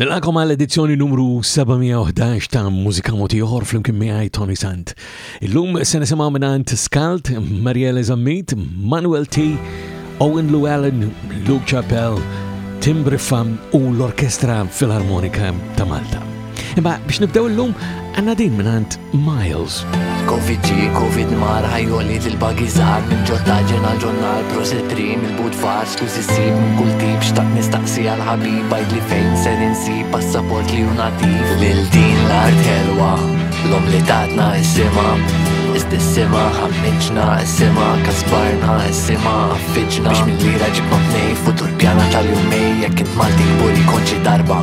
Nilqakom għal edizzjoni numru 711 ta' Mużika Moti Oħor flimkien miegħi Tony Sant. Illum se nisimgħu mingħand Skalt, Marielle Zammit, Manuel T, Owen Llewellyn, Luke Chappell, Tim Briffa u l-Orkestra Filarmonika ta' Malta. Imma biex nibdew illum Għanna din minant Miles. Covid ġi, Covid mar, ħajjoli dil-bagi zar, minn ġorta ġena ġurnal, prosit prim, il-bud far, skużi sib, minn kull tip, xtaq nistaqsi għal-ħabib, bajd li fejn ser insi, passaport li unatif, lil din l-art helwa, l-om li tatna jissima, istissima, ħammiġna, jissima, kasbarna, jissima, affiġna, biex mill-lira ġibna bnej, futur pjana tal-jumej, jek int malti kburi konċi darba.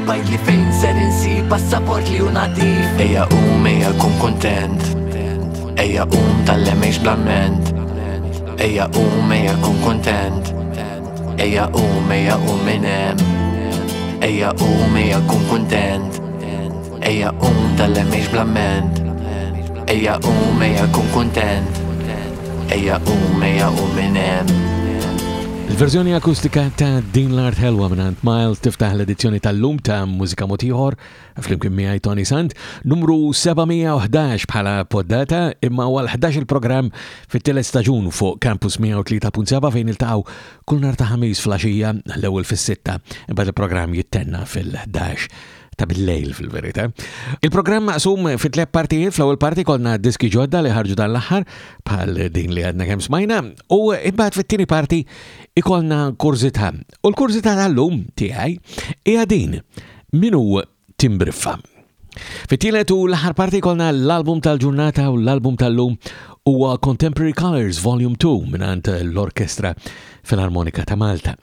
Bajtli fejn ser insib passaport li hu nadif Ejja um, ejja kun kontent Ejja um tal-lemejx blamment Ejja um, ejja kun kontent Ejja um, ejja um minem Ejja um, ejja kun kontent Ejja um tal-lemejx blamment Ejja um, ejja kun kontent Ejja qum, ejja qum minn hemm. Il-verżjoni akustika ta' din l-art ħelwa mingħand Miles tiftaħ l-edizzjoni tal-lum ta' Mużika Mod Ieħor flimkien miegħi Tony Sant, numru 711 bħala poddata imma huwa l-11 il-programm fit-tielet staġun fuq Campus 103.7 fejn iltaqgħu kull nhar ta' ħamis fl-għaxija l-ewwel fis-sitta imbagħad il-programm jittenna fil-11 ta' bil-lejl fil-verita. Il-programm maqsum fi tlep partijiet, fl-ewwel parti konna diski ġodda li ħarġu dan l-aħħar bħal din li għadna kemm smajna u imbagħad fit-tieni parti ikolna kurzita. U l-kurzita tal-lum tiegħi hija din minu timbriffa. Fit-tielet u l-aħħar parti kolna l-album tal-ġurnata u l-album tal-lum huwa Contemporary Colors Volume 2 minant l-Orkestra Filarmonika ta' Malta.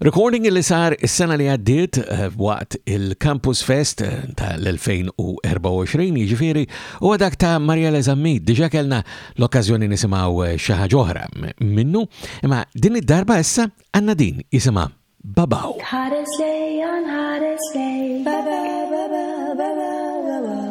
Recording li sar is-sena li għaddiet eh, waqt il-Campus Fest eh, tal-2024, jiġifieri u dak ta' Marielle Zammit, diġa kellna l-okkażjoni nisimgħu eh, xi ħaġa oħra minnu, imma din id-darba issa għandna din jisimha Babaw. Ħares lejja, ħares lejja, baba, baba, baba, baba.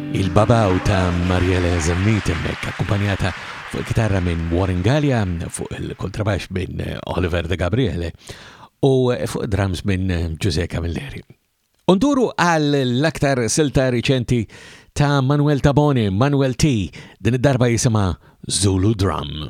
Il-Babao ta' Marielle Zammit hemmhekk akkumpanjata fuq il-kitarra minn Warren Galea, fuq il-kontrabax minn Oliver De Gabriele u fuq id-drums minn Giuseppe Camilleri. Unduru għal l-aktar silta riċenti ta' Manuel Tabone, Manuel T, din id-darba jisimha Zulu Drum.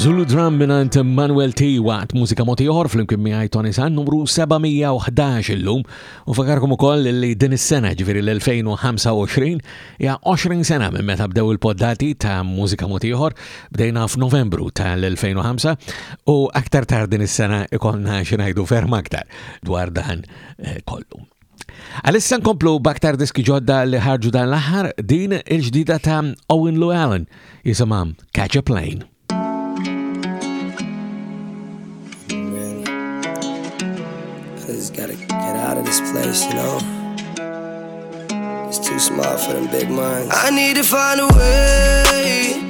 Zulu Drum minant Manuel T. waqt mużika motiħor fl-imkien miħaj Tony San numru 711 illum u fakarkom ukoll li din is-sena ġviri l-2025 ja 20 sena minn meta bdew il-poddati ta' mużika motiħor bdejna f'Novembru tal-2005 u aktar tard din is-sena ikonna xinajdu ferm aktar dwar dan eh, kollu. Għalissa nkomplu baktar diski ġodda li ħarġu dan l-aħħar din il-ġdida ta' Owen Lou Allen jisimha Catch a Plane. Just gotta get out of this place, you know. It's too smart for them big minds. I need to find a way.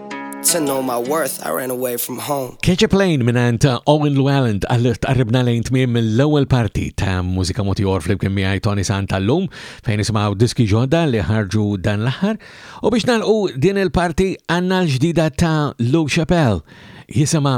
to know my worth, I ran away from home. Catch a Plane minna ta' Owen Llewellyn għalli tqarribna lejn tmiem l-ewwel parti ta' mużika motiħor fl-imkien miegħi Tony Santa l-lum fejn nisimgħu diski ġodda li ħarġu dan l-aħħar u biex nalqu din il-parti għandna l-ġdida ta' Lou Chappelle jisimha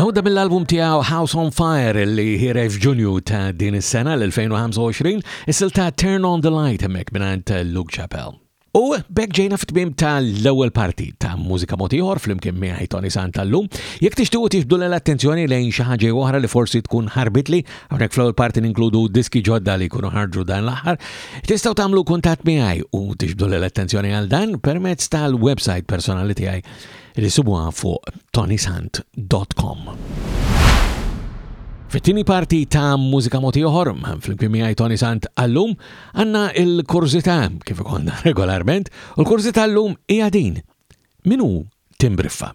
Meħuda mill-album tiegħu House on Fire li ħireġ f'Ġunju ta' din is-sena l-2025, is-silta Turn on the Light hemmhekk mingħand Luke Chappell. U b'hekk ġejna fit-tmiem tal-ewwel parti ta' Mużika Mod Ieħor flimkien miegħi Tony Sant tal-lum. Jekk tixtiequ tieħdu l-attenzjoni lejn xi ħaġa oħra li forsi tkun ħarbitli, hawnhekk fl-ewwel parti ninkludu diski ġodda li jkunu ħarġu dan l-aħħar, tistgħu tagħmlu kuntatt miegħi u tixbdu l-attenzjoni għal dan permezz tal-website personali tiegħi li sibuha fuq tonysant.com. Fit-tieni parti ta' Mużika Mod Ieħor, flimkien miegħi Tony Sant għallum, Għandna l-kurżità kif ikollna regolarment u l-kurżità llum hija din. Min hu Tim Briffa?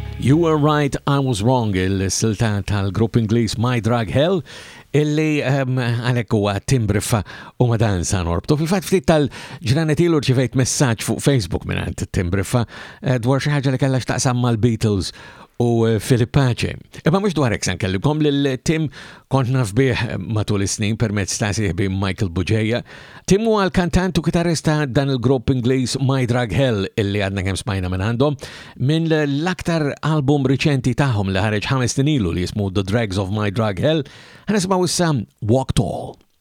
You Were Right, I Was Wrong, il-silta tal-grupp Ingliż My Drug Hell, illi ehm, għalhekk huwa Tim Briffa u madan sa norbtu. Fil-fatt ftit tal-ġranet ilu rċivejt messaġġ fuq Facebook minn Tim Briffa eh, dwar xi ħaġa li kellha x'taqsam mal-Beatles u eh, Philip Pace. Imma mhux dwar hekk se nkellimkom lil Tim Kont naf bih matul is-snin permezz ta' sieħbi Michael Bugeja. Tim huwa l-kantant u kitarrist ta' dan il-grupp Ingliż My Drug Hell illi għadna kemm smajna minn għandhom minn l-aktar album riċenti tagħhom li ħareġ ħames snin ilu li jismu The Drags of My Drug Hell. Ħanismaw issa Walk Tall.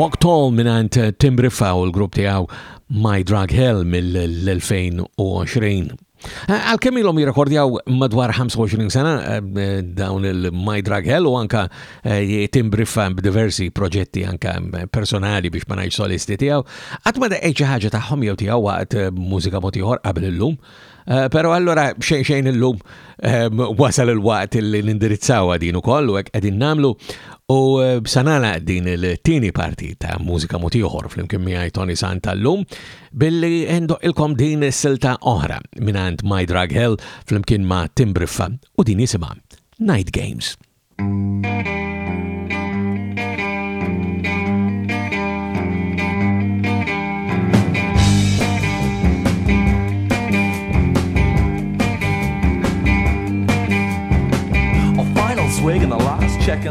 Walk Tall minant Timbri Faw, il-grupp tijaw My Drug Hell mill-2020. Għalkemm ilhom jirrekordjaw madwar 25 sena eh, dawn il-My Drug Hell u anka eh, jitim briffa b'diversi proġetti anka eh, personali biex ma ngħidx solisti tiegħu, qatt ma daqgħid xi ħaġa tagħhom jew tiegħu waqt mużika mod ieħor qabel illum. Però allura xejn xejn illum wasal il-waqt li nindirizzaw din ukoll u hekk qegħdin nagħmlu u b'sanala din il-tieni parti ta' mużika mod ieħor flimkien miegħi Tony Santa llum Billi ndoqqilkom din is-silta oħra mingħand My Drug Hell flimkien ma' Tim Briffa u din jisimha Night Games.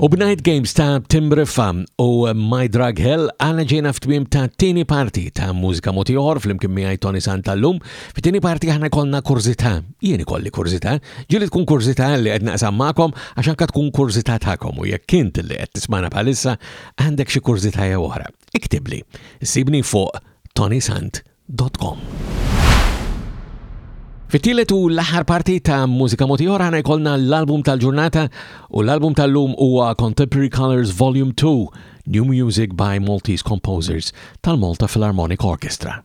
U b'Night Games ta' Tim Briffa u My Drug Hell għana ġejna f'tmim ta' tini parti ta' mużika motiħor fl-imkien miħaj Tony Santallum. Fit-tini parti għana konna kurzita, jieni kolli kurzita, ġili tkun kurzita li għedna qsam ma'kom għax anka tkun kurzita ta'kom u jekk kint li għed tismana palissa għandek xie kurzita jew oħra. Iktibli, sibni fuq Tony Sant. Fit-tielet u l-aħħar parti ta' Mużika Motiħor ħana jkollna l-album tal-ġurnata u l-album tal-lum huwa Contemporary Colors Volume 2 New Music by Maltese Composers tal-Malta Philharmonic Orchestra.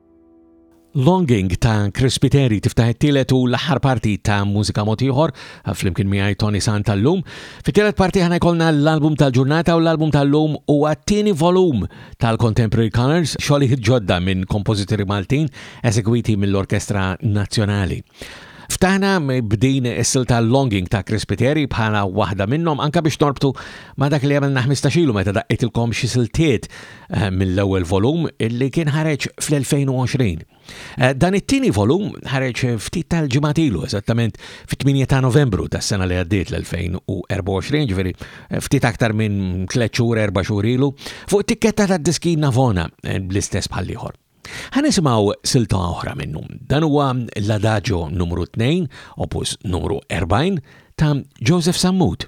Longing ta' Chris Spiteri tiftaħ it-tielet u l-aħħar parti ta' mużika mod ieħor flimkien miegħi Tony Sant tal-lum. Fit-tielet parti ħana jkollna l-album tal-ġurnata u l-album tal-lum huwa t-tieni volum tal-Contemporary Colors, xogħli ġodda minn kompożitori Maltin eżegwiti mill-Orkestra Nazzjonali. Ftaħna b'din is-silta Longing ta' Chris Spiteri bħala waħda minnhom anka biex norbtu ma' dak li għamilna 15 meta daqqitilkom xi siltiet mill-ewwel volum li kien ħareġ fl-2020. Eh, dan it-tieni volum ħareġ ftit tal-ġimgħat ilu, eżattament fit-8 ta' Novembru tas-sena li għaddiet l-2024, ġifieri eh, ftit aktar minn 3 xhur 4 xhur ilu, fuq tikketta tad-diski Navona eh, bl-istess bħal ieħor. Ħanisimaw silta oħra minnu. Dan huwa l-Adagio numru 2, opus numru 40 ta' Joseph Sammut.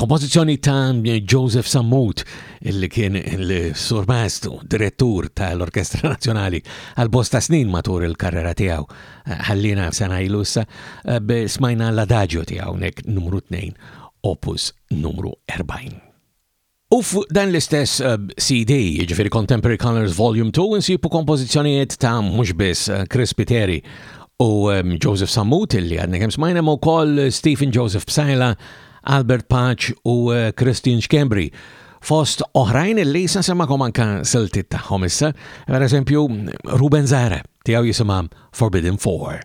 Kompożizzjoni ta' Joseph Sammut, illi kien il-surmastu, direttur tal-Orkestra Nazzjonali għal-bosta snin matur il-karriera tiegħu. Ħallina sena ilussa eh, smajna l-adagio tiegħu nek numru 2, opus numru 40. U f'dan l-istess CD, jiġifieri Contemporary Colours Volume Two, insibu kompożizzjonijiet ta' mhux biss Chris Spiteri u Joseph Sammut li għadna kemm smajna ma' wkoll Stephen Joseph Psaila, Albert Paċ u Christian Schembri fost oħrajn li se nsemmakom anke siltiet tagħhom issa, pereżempju Ruben Zahra tiegħu jisimha Forbidden Four.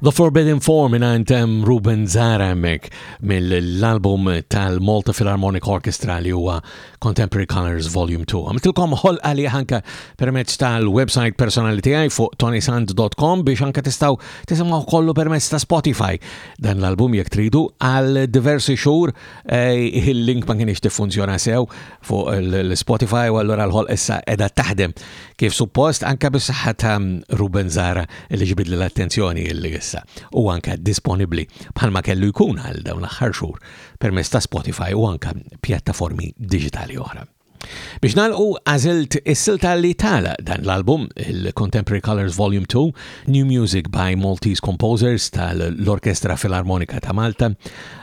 The Forbidden Four minant Ruben Zara hemmhekk mill-album tal-Malta Philharmonic Orchestra li huwa Contemporary Colors Volume 2. Għamiltilkom ħol għali anke permezz tal-website personali tiegħi fuq tonisand.com biex anke tistgħu tisimgħu kollu permezz ta' Spotify. Dan l-album jekk tridu għal diversi xhur eh, il-link ma kienx tiffunzjona sew fuq l-Spotify u allura l-ħolq issa edha taħdem kif suppost anka bis-saħħa ta' Ruben Zara li ġibid l-attenzjoni li issa u anka disponibbli bħalma kellu jkun għal dawn l-aħħar xhur permezz ta' Spotify u anka pjattaformi diġitali oħra. Biex nalqu għażilt is-silta li tala dan l-album, il-Contemporary Colors Volume 2, New Music by Maltese Composers tal-Orkestra Filarmonika ta' Malta,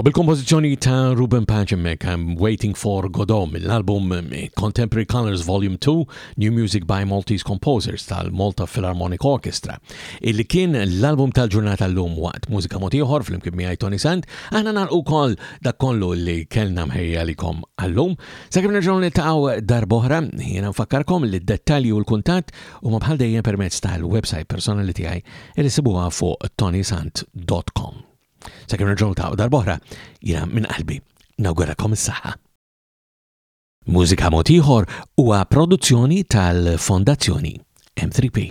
U bil-kompożizzjoni ta' Ruben Pagemek, I'm Waiting for Godot mill-album eh, Contemporary Colors Volume 2, New Music by Maltese Composers tal-Malta Philharmonic Orchestra, illi kien l-album tal-ġurnata l-lum waqt mużika motiħor fl-imkien miħaj Tony Sand, aħna narqu kol da kollu li kellna mħejja li kom għallum. Sakim nerġaw nitaqaw darboħra, jena nfakkarkom li d-dettalji u l-kuntat u mabħal dejjem permezz tal-website personali tijaj li sibuha fuq tonysant.com. Sakemm nerġgħu niltaqgħu darb'oħra, jiena minn qalbi nawgurakom is-saħħa. Mużika Motiħor huwa produzzjoni tal-Fondazzjoni M3P.